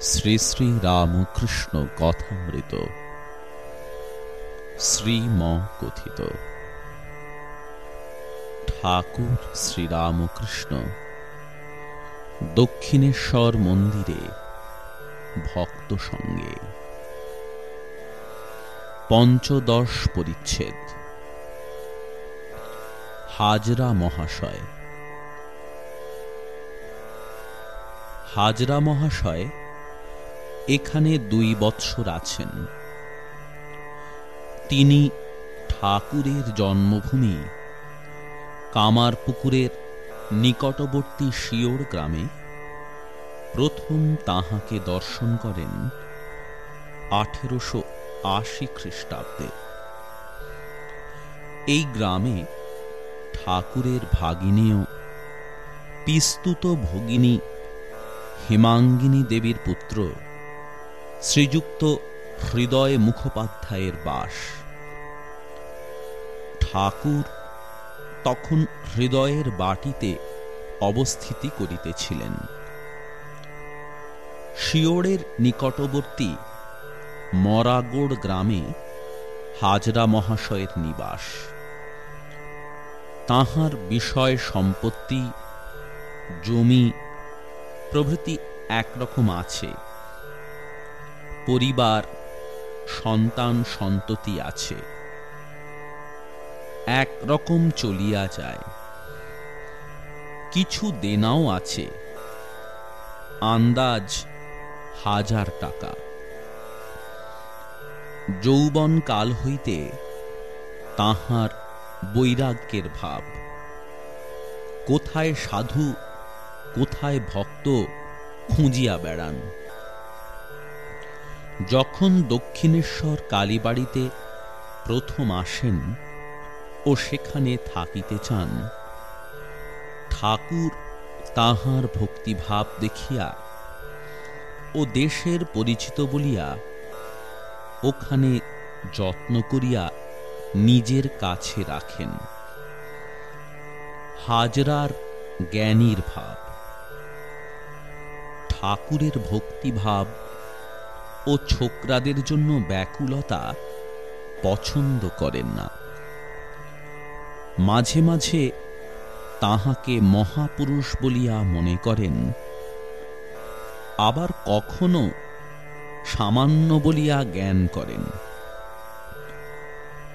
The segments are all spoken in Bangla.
শ্রী শ্রী রামকৃষ্ণ কথামৃত। শ্রীম কথিত ঠাকুর শ্রীরামকৃষ্ণ, দক্ষিণেশ্বর মন্দিরে ভক্ত সঙ্গে। পঞ্চদশ পরিচ্ছেদ। হাজরা মহাশয়। হাজরা মহাশয় এখানে দুই বৎসর আছেন। তিনি ঠাকুরের জন্মভূমি, কামারপুকুরের নিকটবর্তী শিওর গ্রামে প্রথম তাহাকে দর্শন করেন আঠেরোশো আশি খ্রিস্টাব্দে। এই গ্রামে ঠাকুরের ভাগিনীয় পিস্তুত ভগিনী হেমাঙ্গিনী দেবীর পুত্র শ্রীযুক্ত হৃদয় মুখোপাধ্যায়ের বাস। ঠাকুর তখন হৃদয়ের বাটিতে অবস্থিতি করিতেছিলেন। শিওড়ের নিকটবর্তী মরাগোড় গ্রামে হাজরা মহাশয়ের নিবাস। তাহার বিষয় সম্পত্তি, জমি প্রভৃতি একরকম আছে। পরিবার, সন্তান সন্ততি আছে। এক রকম চলিয়া যায়। কিছু দেনাও আছে। আন্দাজ হাজার টাকা। যৌবন কাল হইতে তাহার বৈরাগ্যের ভাব। কোথায় সাধু, কোথায় ভক্ত খুঁজিয়া বেড়ান। যখন দক্ষিণেশ্বর কালীবাড়িতে প্রথম আসেন ও সেখানে থাকিতে চান, ঠাকুর তাহার ভক্তিভাব দেখিয়া ও দেশের পরিচিত বলিয়া ওখানে যত্ন করিয়া নিজের কাছে রাখেন। হাজরার জ্ঞানীর ভাব, ঠাকুরের ভক্তিভাব ও ছোকরাদের জন্য ব্যাকুলতা পছন্দ করেন না। মাঝে মাঝে তাহাকে মহাপুরুষ বলিয়া মনে করেন, আবার কখনো সামান্য বলিয়া জ্ঞান করেন।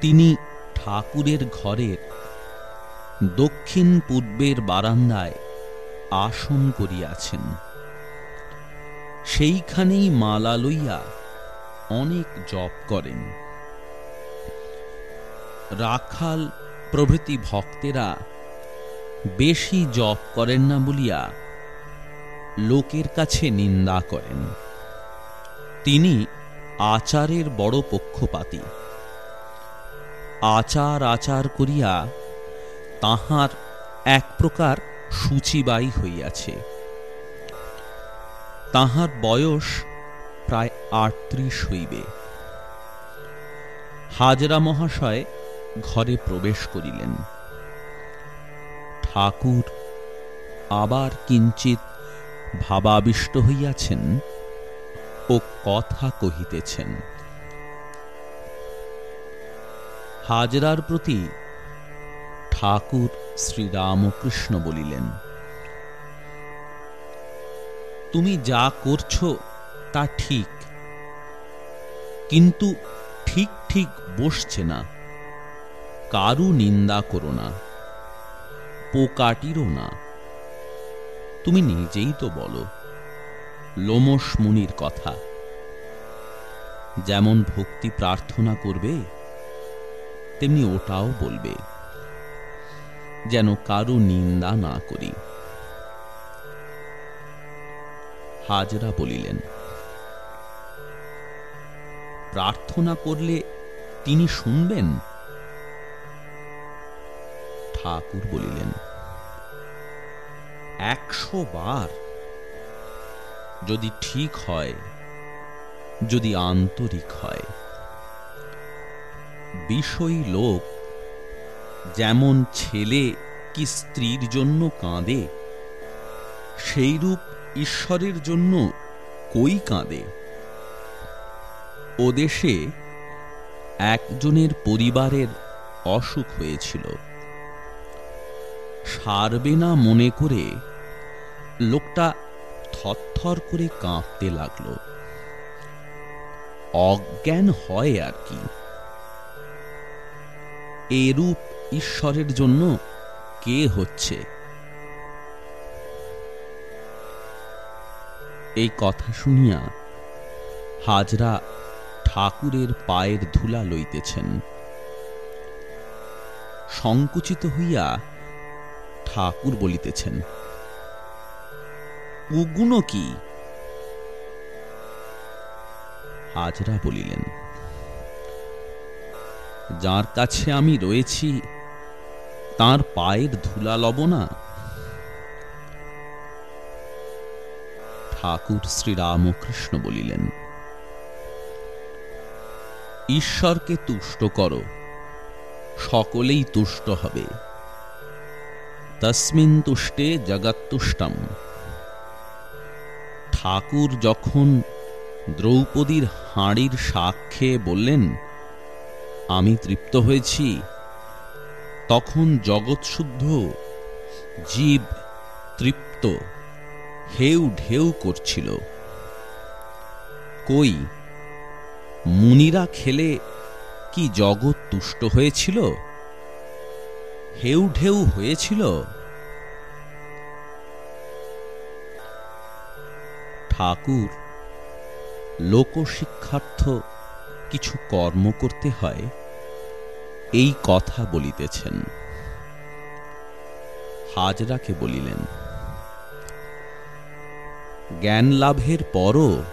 তিনি ঠাকুরের ঘরের দক্ষিণ পূর্বের বারান্দায় আসন করিয়াছেন। সেইখানেই মালা লইয়া অনেক জপ করেন। রাখাল প্রভৃতি ভক্তেরা বেশি জপ করেন না বলিয়া লোকের কাছে নিন্দা করেন। তিনি আচারের বড় পক্ষপাতী। আচার আচার করিয়া তাহার এক প্রকার সূচিবাই হইয়াছে। তাহার বয়স প্রায় আটত্রিশ হইবে। হাজরা মহাশয় ঘরে প্রবেশ করিলেন। ঠাকুর আবার কিঞ্চিত ভাবাবিষ্ট হইয়াছেন ও কথা কহিতেছেন। হাজরার প্রতি ঠাকুর শ্রীরামকৃষ্ণ বলিলেন তুমি যা করছ তা ঠিক। কিন্তু ঠিক ঠিক বসছে না। কারু নিন্দা করো না। পোকাটিরও না। তুমি নিজেই তো বলো। লোমস মুনির কথা। যেমন ভক্তি প্রার্থনা করবে, তেমনি ওটাও বলবে। যেন কারু নিন্দা না করি। হাজরা বলিলেন, প্রার্থনা করলে তিনি শুনবেন? ঠাকুর বলিলেন, একশো বার। যদি ঠিক হয়, যদি আন্তরিক হয়, বিষয়ী লোক যেমন ছেলে কি স্ত্রীর জন্য কাঁদে, সেইরূপ ঈশ্বরের জন্য কই কাঁদে? ও দেশে একজনের পরিবারের অসুখ হয়েছিল। সারবে না মনে করে লোকটা থরথর করে কাঁপতে লাগল। অজ্ঞান হয় আর কি। এরূপ ঈশ্বরের জন্য কে হচ্ছে? এই কথা শুনিয়া হাজরা ঠাকুরের পায়ের ধুলা লইতেছেন। সংকুচিত হইয়া ঠাকুর বলিতেছেন উগুণ কি? হাজরা বলিলেন, যার কাছে আমি রয়েছি, তার পায়ের ধুলা লব না? ঠাকুর শ্রীরামকৃষ্ণ বলিলেন, ঈশ্বরকে তুষ্ট করো, সকলেই তুষ্ট হবে। তসমিন তুষ্টে জগৎতুষ্টম ঠাকুর যখন দ্রৌপদীর হাঁড়ির সাক্ষে বললেন, আমি তৃপ্ত হয়েছি, তখন জগৎশুদ্ধ, জীব তৃপ্ত। হেউ ঢেউ করছিল। কই, মুনিরা খেলে কি জগৎ তুষ্ট হয়েছিল? হেউ ঢেউ হয়েছিল? ঠাকুর, লোকশিক্ষার্থ কিছু কর্ম করতে হয়, এই কথা বলিতেছেন। হাজরাকে বলিলেন জ্ঞান লাভের পরও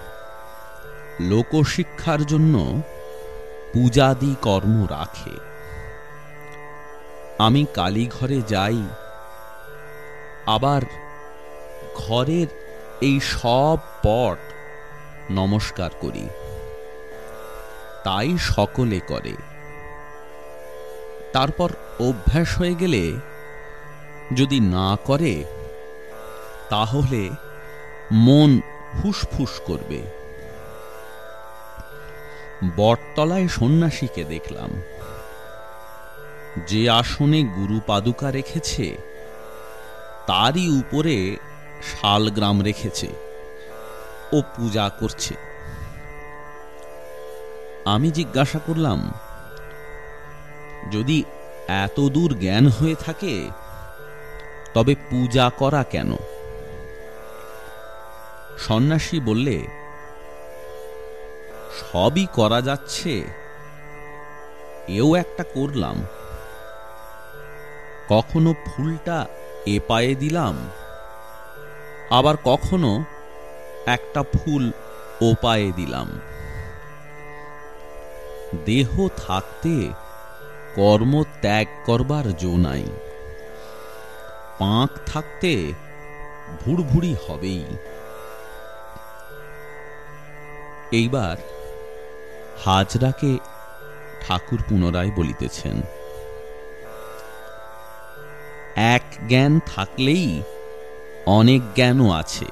লোকশিক্ষার জন্য পূজাদি কর্ম রাখে। আমি কালীঘরে যাই, আবার ঘরের এই সব পট নমস্কার করি। তাই সকলে করে। তারপর অভ্যাস হয়ে গেলে যদি না করে, তাহলে মন ফুসফুস করবে। বটতলায় সন্ন্যাসীকে দেখলাম। যে আসনে গুরু পাদুকা রেখেছে, তারই উপরে শালগ্রাম রেখেছে ও পূজা করছে। আমি জিজ্ঞাসা করলাম, যদি এত দূর জ্ঞান হয়ে থাকে, তবে পূজা করা কেন? সন্ন্যাসী বললে, সবই করা যাচ্ছে, এও একটা করলাম। কখনো ফুলটা এ পায়ে দিলাম, আবার কখনো একটা ফুল ও পায়ে দিলাম। দেহ থাকতে কর্ম ত্যাগ করবার জো নাই। পাঁক থাকতে ভুড়ভুড়ি হবেই। এইবার হাজরাকে ঠাকুর পুনরায় বলিতেছেন। এক জ্ঞান থাকলেই অনেক জ্ঞানও আছে।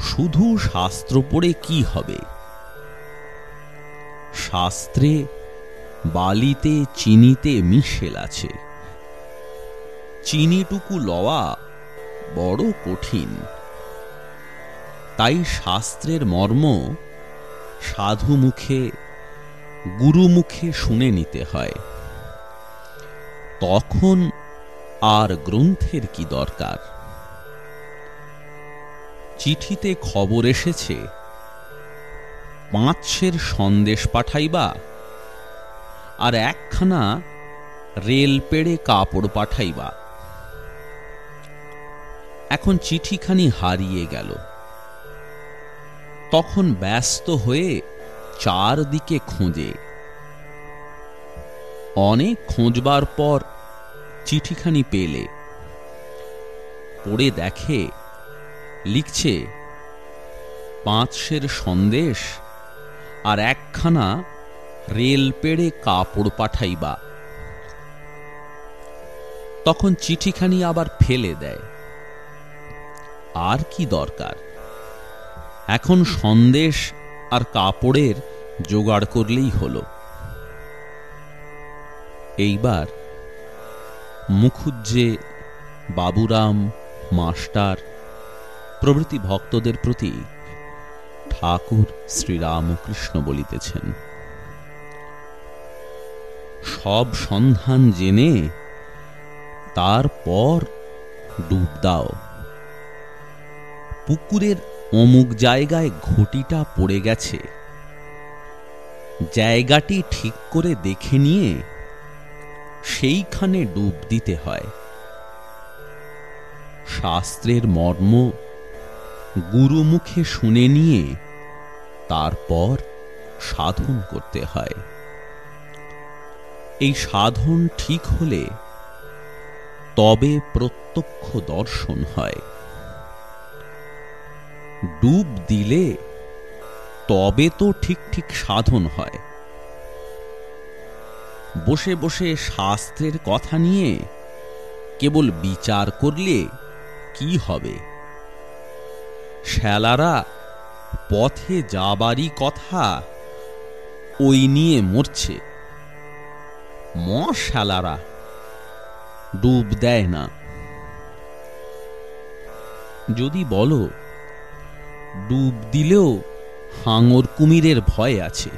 শুধু শাস্ত্র পড়ে কি হবে? শাস্ত্রে বালিতে চিনিতে মিশেল আছে। চিনিটুকু লওয়া বড় কঠিন। তাই শাস্ত্রের মর্ম সাধু মুখে গুরু মুখে শুনে নিতে হয়। তখন আর গ্রন্থের কি দরকার? চিঠিতে খবর এসেছে পাঁচশের সন্দেশ পাঠাইবা আর একখানা রেল পেড়ে কাপড় পাঠাইবা। এখন চিঠিখানি হারিয়ে গেল। তখন ব্যস্ত হয়ে চারদিকে খোঁজে। অনেক খোঁজবার পর চিঠিখানি পেলে। পড়ে দেখে, লিখছে, পাঁচশের সন্দেশ আর একখানা রেল পেড়ে কাপড় পাঠাইবা। তখন চিঠিখানি আবার ফেলে দেয়। আর কি দরকার? এখন সন্দেশ আর কাপড়ের জোগাড় করলেই হলো। এইবার মুখুজ্জে বাবুরাম, মাস্টার, প্রভৃতি ভক্তদের প্রতি ঠাকুর শ্রীরামকৃষ্ণ বলিতেছেন, সব সন্ধান জেনে তারপর ডুব দাও। পুকুরের অমুক জায়গায় ঘটিটা পড়ে গেছে। জায়গাটি ঠিক করে দেখে নিয়ে সেইখানে ডুব দিতে হয়। শাস্ত্রের মর্ম গুরুমুখে শুনে নিয়ে তারপর সাধন করতে হয়। এই সাধন ঠিক হলে তবে প্রত্যক্ষ দর্শন হয়। ডুব দিলে তবে তো ঠিক ঠিক সাধন হয়। বসে বসে শাস্ত্রের কথা নিয়ে কেবল বিচার করলে কি হবে? শ্যালারা, পথে যাবারই কথা ওই নিয়ে মরছে। মশালারা ডুব দেয় না। যদি বলো ডুব দিলেও হাঙর কুমিরের ভয় আছে,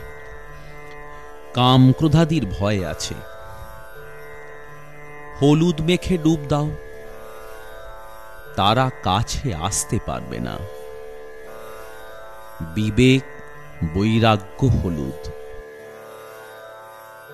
কাম ক্রোধাদির ভয় আছে। হলুদ মেখে ডুব দাও, তারা কাছে আসতে পারবে না। বিবেক বৈরাগ্য হলুদ।